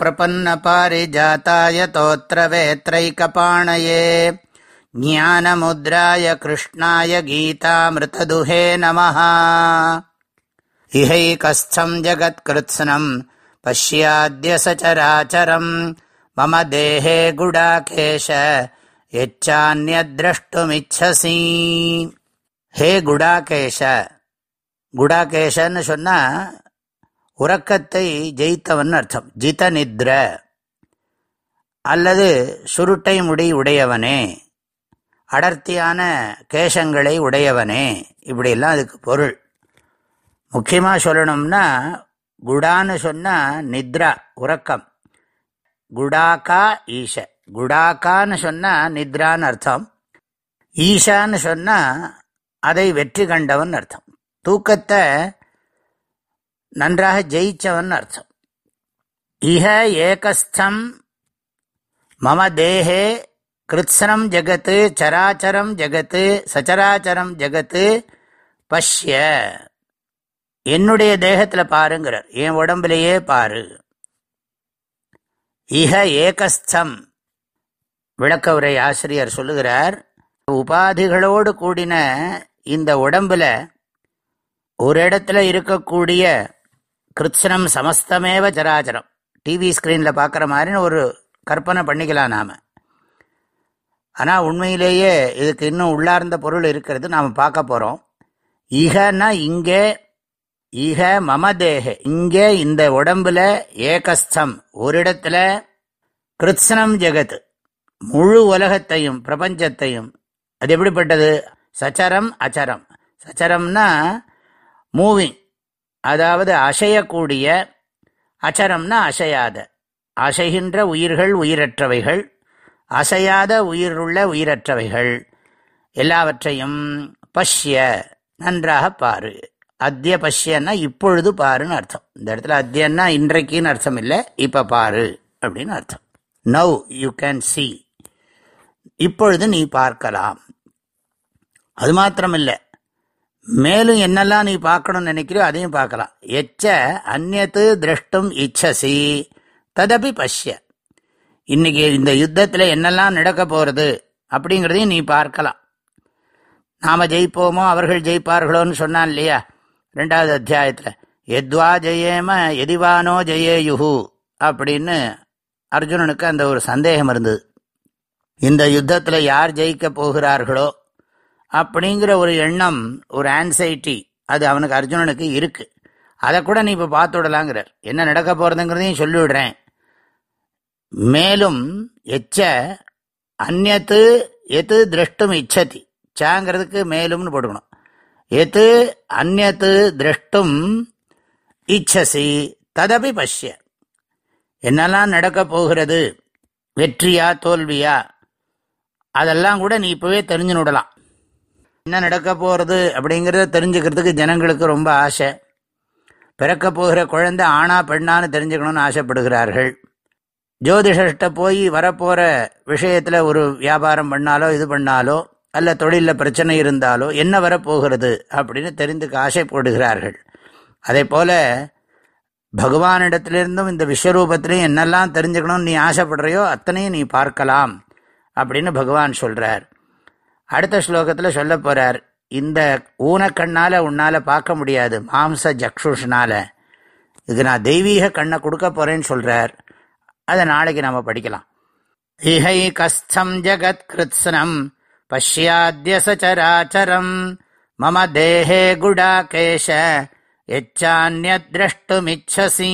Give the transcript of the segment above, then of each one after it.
प्रपन्नपारिजाताय तोत्रवेत्रैकपाणये ज्ञानमुद्राय कृष्णाय गीतामृतदुहे नमः इहैकस्थम् जगत्कृत्स्नम् पश्याद्य सचराचरम् मम देहे गुडाकेश यच्चान्यद्रष्टुमिच्छसि ஹே குடாகேஷ குடாகேஷன்னு சொன்னா உறக்கத்தை ஜெயித்தவன் அர்த்தம். ஜித நித்ர அல்லது சுருட்டை முடி உடையவனே. அடர்த்தியான கேசங்களை உடையவனே. இப்படிலாம் அதுக்கு பொருள். முக்கியமாக சொல்லணும்னா குடான்னு சொன்னால் நித்ரா உறக்கம். குடாக்கா ஈஷ. குடாக்கான்னு சொன்னால் நித்ரான்னு அர்த்தம். ஈஷான்னு சொன்னால் அதை வெற்றி கண்டவன் அர்த்தம். தூக்கத்தை நன்றாக ஜெயிச்சவன் அர்த்தம். இஹ ஏகஸ்தம் மம தேகே கிருத்ஸ்னம் ஜகத்து சராச்சரம் ஜகத்து சச்சராச்சரம் ஜகத்து பஷ்ய. என்னுடைய தேகத்தில் பாருங்கிறார். என் உடம்புலையே பாரு. இஹ ஏகஸ்தம். விளக்க உரை ஆசிரியர் சொல்லுகிறார் உபாதிகளோடு கூடின இந்த உடம்புல ஒரு இடத்துல இருக்கக்கூடிய கிருத்ஸ்னம் சமஸ்தமேவ ஜராச்சரம் டிவி ஸ்க்ரீனில் பார்க்குற மாதிரின்னு ஒரு கற்பனை பண்ணிக்கலாம் நாம். ஆனால் உண்மையிலேயே இதுக்கு இன்னும் உள்ளார்ந்த பொருள் இருக்கிறது நாம் பார்க்க போகிறோம் ஈகன்னா இங்கே ஈக மமதேக இங்கே இந்த உடம்புல ஏகஸ்தம் ஒரு இடத்துல கிருத்ஸ்னம் ஜெகத் முழு உலகத்தையும் பிரபஞ்சத்தையும். அது எப்படிப்பட்டது? சச்சரம் அச்சரம். சச்சரம்னா மூவிங். அதாவது அசையக்கூடிய அச்சரம்னா அசையாத. அசைகின்ற உயிர்கள் உயிரற்றவைகள் அசையாத உயிருள்ள உயிரற்றவைகள். எல்லாவற்றையும் பஷ்ய நன்றாக பாரு. அத்திய பஷ்யன்னா இப்பொழுது பாருன்னு அர்த்தம். இந்த இடத்துல அத்தியன்னா இன்றைக்குன்னு அர்த்தம் இல்லை இப்போ பாரு அப்படின்னு அர்த்தம். நவ் யூ கேன் சி இப்பொழுது நீ பார்க்கலாம். அது மாத்திரமில்லை. மேலும் என்னெல்லாம் நீ பார்க்கணும்னு நினைக்கிறியோ அதையும் பார்க்கலாம். எச்ச அந்நத்து திரஷ்டும் இச்சசி. ததபி பஷ்ய. இன்னைக்கு இந்த யுத்தத்தில் என்னெல்லாம் நடக்க போகிறது அப்படிங்கிறதையும் நீ பார்க்கலாம். நாம் ஜெயிப்போமோ அவர்கள் ஜெயிப்பார்களோன்னு சொன்னான் இல்லையா? ரெண்டாவது அத்தியாயத்தில் எத்வா ஜெயேம எதிவானோ ஜெயேயுஹு. அப்படின்னு அர்ஜுனனுக்கு அந்த ஒரு சந்தேகம் இருந்தது. இந்த யுத்தத்தில் யார் ஜெயிக்க போகிறார்களோ அப்படிங்கிற ஒரு எண்ணம் ஒரு ஆன்சைட்டி அது அவனுக்கு அர்ஜுனனுக்கு இருக்கு. அதை கூட நீ இப்போ பார்த்து விடலாங்கிறார். என்ன நடக்க போகிறதுங்கிறதையும் சொல்லிவிடுறேன் மேலும் எச்ச அந்நத்து எது திரஷ்டும் இச்சதி. சாங்கிறதுக்கு மேலும்னு போட்டுக்கணும். எது அந்நத்து திரஷ்டும் இச்சசி ததபி பஷ்ய. என்னெல்லாம் நடக்க போகிறது? வெற்றியா தோல்வியா? அதெல்லாம் கூட நீ இப்போவே தெரிஞ்சு விடலாம். என்ன நடக்க போகிறது அப்படிங்கிறத தெரிஞ்சுக்கிறதுக்கு ஜனங்களுக்கு ரொம்ப ஆசை. பிறக்க போகிற குழந்தை ஆணா பெண்ணான்னு தெரிஞ்சுக்கணும்னு ஆசைப்படுகிறார்கள். ஜோதிஷர்கிட்ட போய் வரப்போகிற விஷயத்தில் ஒரு வியாபாரம் பண்ணாலோ இது பண்ணாலோ அல்ல தொழிலில் பிரச்சனை இருந்தாலோ என்ன வரப்போகிறது அப்படின்னு தெரிந்துக்க ஆசைப்படுகிறார்கள். அதே போல் பகவானிடத்திலிருந்தும் இந்த விஸ்வரூபத்திலையும் என்னெல்லாம் தெரிஞ்சுக்கணும்னு நீ ஆசைப்படுறையோ அத்தனையும் நீ பார்க்கலாம் அப்படின்னு பகவான் சொல்கிறார் அடுத்த ஸ்லோகத்தில் சொல்ல போகிறார் இந்த ஊனக்கண்ணால் உன்னால் பார்க்க முடியாது மாம்ச ஜக்ஷுஷ்னால. இது நான் தெய்வீக கண்ணை கொடுக்க போகிறேன்னு சொல்கிறார் அதை நாளைக்கு நம்ம படிக்கலாம். இஹை கஸ்தம் ஜகத் கிருத்ஸ்னம் பஷ்யாத்திய சச்சராச்சரம் மம தேஹே குடாகேஷ எச்சான்யத்ரஷ்டுமிச்சசி.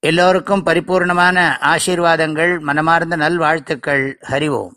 எல்லோருக்கும் பரிபூர்ணமான ஆசீர்வாதங்கள் மனமார்ந்த நல்வாழ்த்துக்கள். ஹரிவோம்